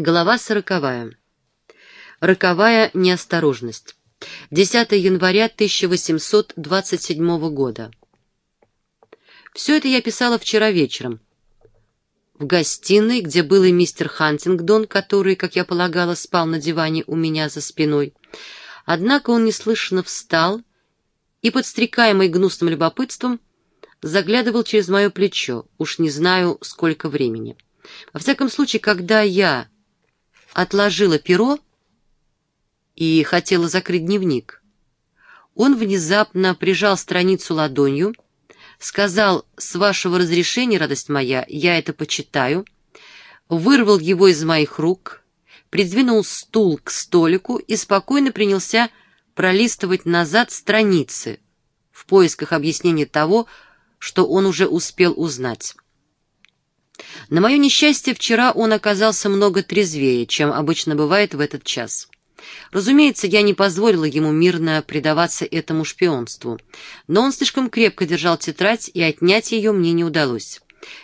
Глава сороковая. Роковая неосторожность. 10 января 1827 года. Все это я писала вчера вечером. В гостиной, где был и мистер Хантингдон, который, как я полагала, спал на диване у меня за спиной. Однако он неслышно встал и, подстрекаемый гнусным любопытством, заглядывал через мое плечо, уж не знаю, сколько времени. Во всяком случае, когда я отложила перо и хотела закрыть дневник, он внезапно прижал страницу ладонью, сказал «С вашего разрешения, радость моя, я это почитаю», вырвал его из моих рук, придвинул стул к столику и спокойно принялся пролистывать назад страницы в поисках объяснения того, что он уже успел узнать. На мое несчастье, вчера он оказался много трезвее, чем обычно бывает в этот час. Разумеется, я не позволила ему мирно предаваться этому шпионству, но он слишком крепко держал тетрадь, и отнять ее мне не удалось.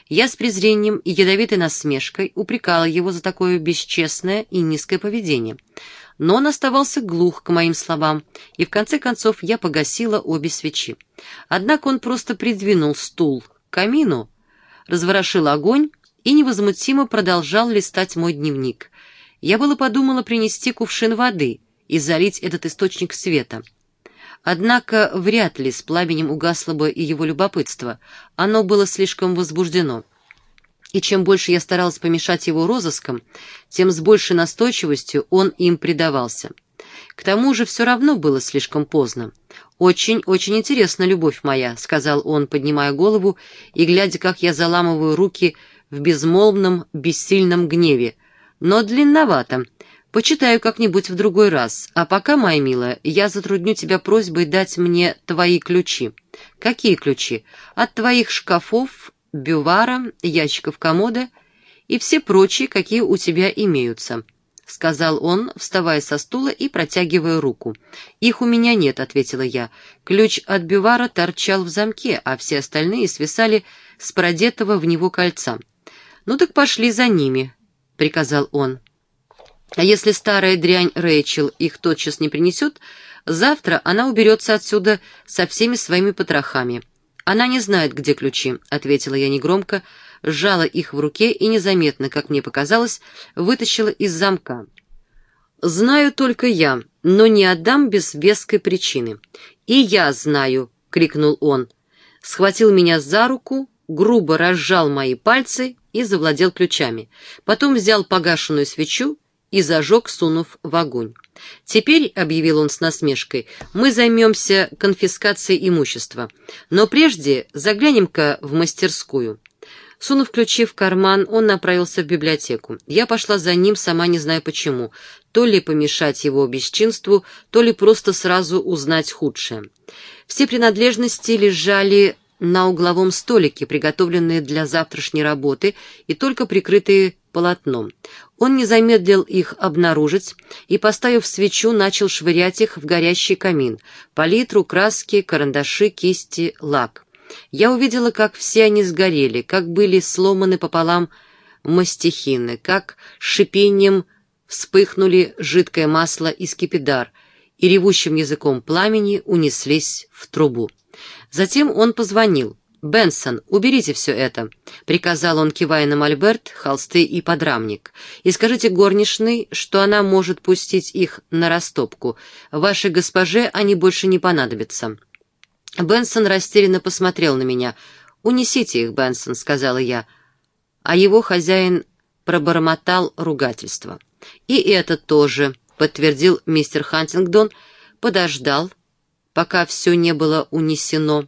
Я с презрением и ядовитой насмешкой упрекала его за такое бесчестное и низкое поведение. Но он оставался глух к моим словам, и в конце концов я погасила обе свечи. Однако он просто придвинул стул к камину, разворошил огонь и невозмутимо продолжал листать мой дневник. Я было подумала принести кувшин воды и залить этот источник света. Однако вряд ли с пламенем угасло бы и его любопытство. Оно было слишком возбуждено. И чем больше я старалась помешать его розыскам, тем с большей настойчивостью он им предавался. К тому же все равно было слишком поздно. «Очень-очень интересно, любовь моя», — сказал он, поднимая голову и глядя, как я заламываю руки в безмолвном, бессильном гневе. «Но длинновато. Почитаю как-нибудь в другой раз. А пока, моя милая, я затрудню тебя просьбой дать мне твои ключи». «Какие ключи?» «От твоих шкафов, бювара, ящиков комода и все прочие, какие у тебя имеются». — сказал он, вставая со стула и протягивая руку. «Их у меня нет», — ответила я. Ключ от бювара торчал в замке, а все остальные свисали с продетого в него кольца. «Ну так пошли за ними», — приказал он. «А если старая дрянь Рэйчел их тотчас не принесет, завтра она уберется отсюда со всеми своими потрохами». «Она не знает, где ключи», — ответила я негромко, — сжала их в руке и незаметно, как мне показалось, вытащила из замка. «Знаю только я, но не отдам без веской причины». «И я знаю!» — крикнул он. Схватил меня за руку, грубо разжал мои пальцы и завладел ключами. Потом взял погашенную свечу и зажег, сунув в огонь. «Теперь», — объявил он с насмешкой, — «мы займемся конфискацией имущества. Но прежде заглянем-ка в мастерскую». Сунув ключи в карман, он направился в библиотеку. Я пошла за ним, сама не знаю почему. То ли помешать его бесчинству, то ли просто сразу узнать худшее. Все принадлежности лежали на угловом столике, приготовленные для завтрашней работы и только прикрытые полотном. Он не замедлил их обнаружить и, поставив свечу, начал швырять их в горящий камин. Палитру, краски, карандаши, кисти, лак. Я увидела, как все они сгорели, как были сломаны пополам мастихины, как шипением вспыхнули жидкое масло и скипидар, и ревущим языком пламени унеслись в трубу. Затем он позвонил. «Бенсон, уберите все это», — приказал он, кивая на мольберт, холсты и подрамник. «И скажите горничной, что она может пустить их на растопку. Вашей госпоже они больше не понадобятся». Бенсон растерянно посмотрел на меня. «Унесите их, Бенсон», — сказала я. А его хозяин пробормотал ругательство. «И это тоже», — подтвердил мистер Хантингдон, подождал, пока все не было унесено,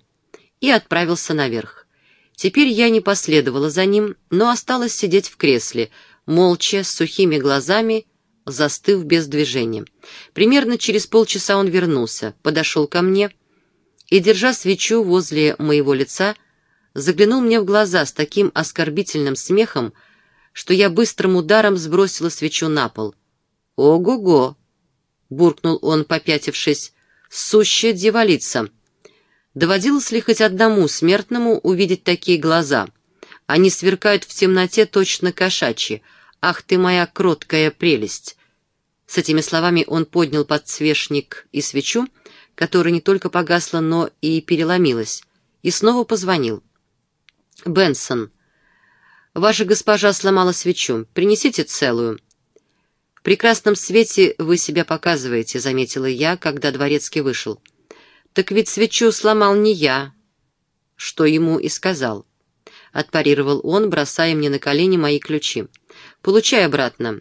и отправился наверх. Теперь я не последовала за ним, но осталась сидеть в кресле, молча, с сухими глазами, застыв без движения. Примерно через полчаса он вернулся, подошел ко мне — и, держа свечу возле моего лица, заглянул мне в глаза с таким оскорбительным смехом, что я быстрым ударом сбросила свечу на пол. «Ого-го!» — буркнул он, попятившись. «Сущая дьяволица!» Доводилось ли хоть одному смертному увидеть такие глаза? Они сверкают в темноте точно кошачьи, Ах ты моя кроткая прелесть!» С этими словами он поднял подсвечник и свечу, которая не только погасла, но и переломилась, и снова позвонил. «Бенсон, ваша госпожа сломала свечу. Принесите целую». «В прекрасном свете вы себя показываете», — заметила я, когда дворецкий вышел. «Так ведь свечу сломал не я», что ему и сказал. Отпарировал он, бросая мне на колени мои ключи. «Получай обратно.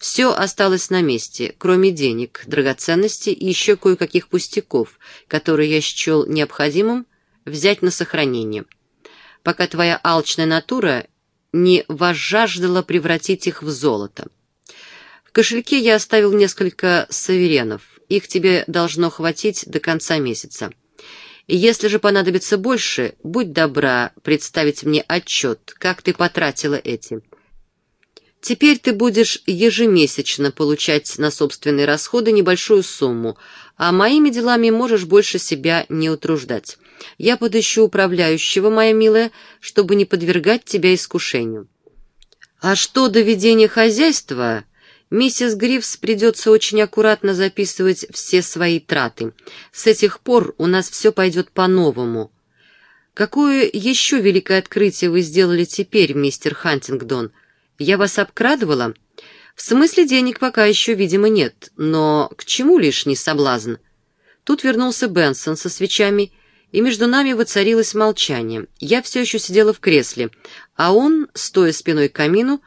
Все осталось на месте, кроме денег, драгоценностей и еще кое-каких пустяков, которые я счел необходимым взять на сохранение, пока твоя алчная натура не возжаждала превратить их в золото. В кошельке я оставил несколько саверенов, их тебе должно хватить до конца месяца. Если же понадобится больше, будь добра представить мне отчет, как ты потратила эти. Теперь ты будешь ежемесячно получать на собственные расходы небольшую сумму, а моими делами можешь больше себя не утруждать. Я подыщу управляющего, моя милая, чтобы не подвергать тебя искушению. А что до ведения хозяйства, Миссис Грифс придется очень аккуратно записывать все свои траты. С этих пор у нас все пойдет по-новому. Какое еще великое открытие вы сделали теперь, мистер Хантингдон? Я вас обкрадывала? В смысле денег пока еще, видимо, нет, но к чему лишний соблазн? Тут вернулся Бенсон со свечами, и между нами воцарилось молчание. Я все еще сидела в кресле, а он, стоя спиной к камину,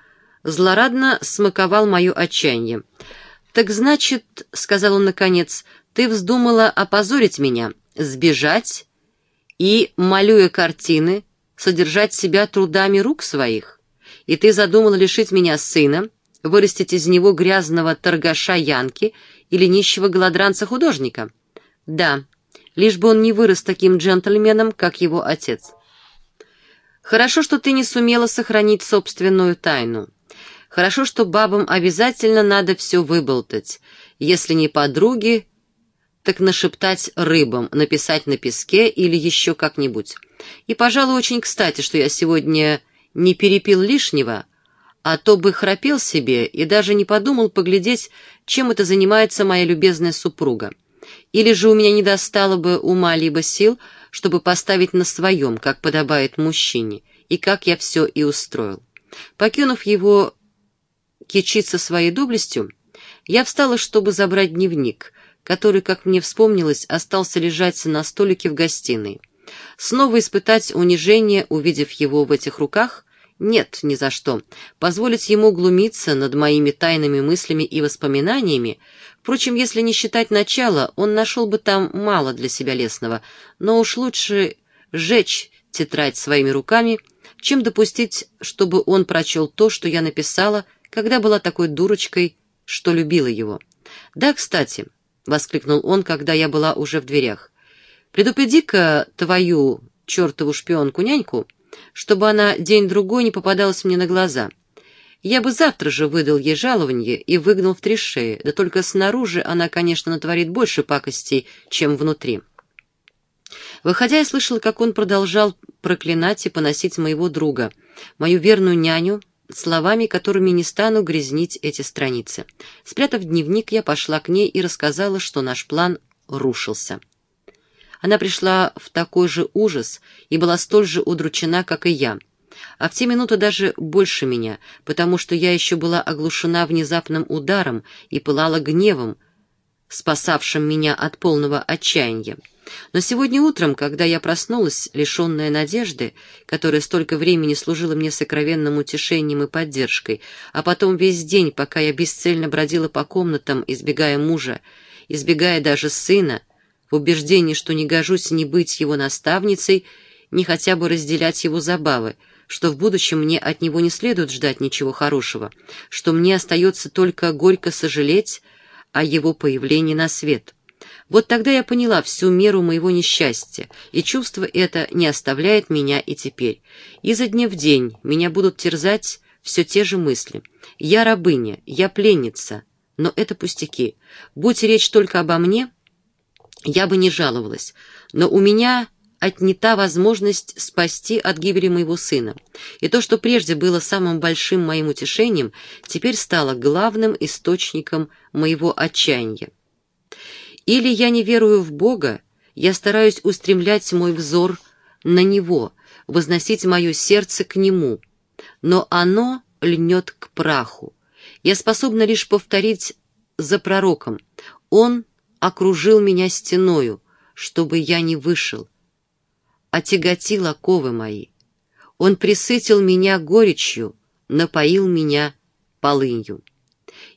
злорадно смаковал мое отчаяние. «Так значит, — сказал он наконец, — ты вздумала опозорить меня, сбежать и, малюя картины, содержать себя трудами рук своих? И ты задумала лишить меня сына, вырастить из него грязного торгаша Янки или нищего голодранца-художника? Да, лишь бы он не вырос таким джентльменом, как его отец». Хорошо, что ты не сумела сохранить собственную тайну. Хорошо, что бабам обязательно надо все выболтать. Если не подруги, так нашептать рыбам, написать на песке или еще как-нибудь. И, пожалуй, очень кстати, что я сегодня не перепил лишнего, а то бы храпел себе и даже не подумал поглядеть, чем это занимается моя любезная супруга. Или же у меня не достало бы ума либо сил, чтобы поставить на своем, как подобает мужчине, и как я все и устроил. Покинув его кичиться своей доблестью, я встала, чтобы забрать дневник, который, как мне вспомнилось, остался лежать на столике в гостиной. Снова испытать унижение, увидев его в этих руках? Нет, ни за что. Позволить ему глумиться над моими тайными мыслями и воспоминаниями? Впрочем, если не считать начала, он нашел бы там мало для себя лесного, но уж лучше сжечь тетрадь своими руками, чем допустить, чтобы он прочел то, что я написала, когда была такой дурочкой, что любила его. «Да, кстати», — воскликнул он, когда я была уже в дверях, «предупреди-ка твою чертову шпионку-няньку, чтобы она день-другой не попадалась мне на глаза. Я бы завтра же выдал ей жалование и выгнал в три шеи, да только снаружи она, конечно, натворит больше пакостей, чем внутри». Выходя, я слышала, как он продолжал проклинать и поносить моего друга, мою верную няню, словами, которыми не стану грязнить эти страницы. Спрятав дневник, я пошла к ней и рассказала, что наш план рушился. Она пришла в такой же ужас и была столь же удручена, как и я. А в те минуты даже больше меня, потому что я еще была оглушена внезапным ударом и пылала гневом, спасавшим меня от полного отчаяния. Но сегодня утром, когда я проснулась, лишенная надежды, которая столько времени служила мне сокровенным утешением и поддержкой, а потом весь день, пока я бесцельно бродила по комнатам, избегая мужа, избегая даже сына, в убеждении, что не гожусь ни быть его наставницей, ни хотя бы разделять его забавы, что в будущем мне от него не следует ждать ничего хорошего, что мне остается только горько сожалеть о его появлении на свет». Вот тогда я поняла всю меру моего несчастья, и чувство это не оставляет меня и теперь. Изо дня в день меня будут терзать все те же мысли. Я рабыня, я пленница, но это пустяки. Будь речь только обо мне, я бы не жаловалась, но у меня отнята возможность спасти от гибели моего сына, и то, что прежде было самым большим моим утешением, теперь стало главным источником моего отчаяния. Или я не верую в Бога, я стараюсь устремлять мой взор на Него, возносить мое сердце к Нему, но оно льнет к праху. Я способна лишь повторить за пророком. Он окружил меня стеною, чтобы я не вышел. Отяготил оковы мои. Он присытил меня горечью, напоил меня полынью.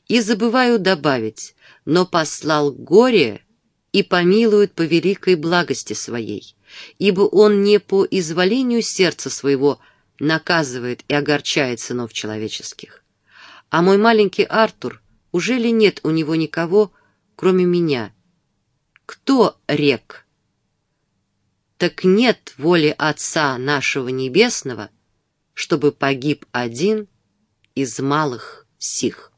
И забываю добавить, но послал горе и помилует по великой благости своей, ибо он не по изволению сердца своего наказывает и огорчает сынов человеческих. А мой маленький Артур, уже ли нет у него никого, кроме меня? Кто рек? Так нет воли Отца нашего Небесного, чтобы погиб один из малых сих.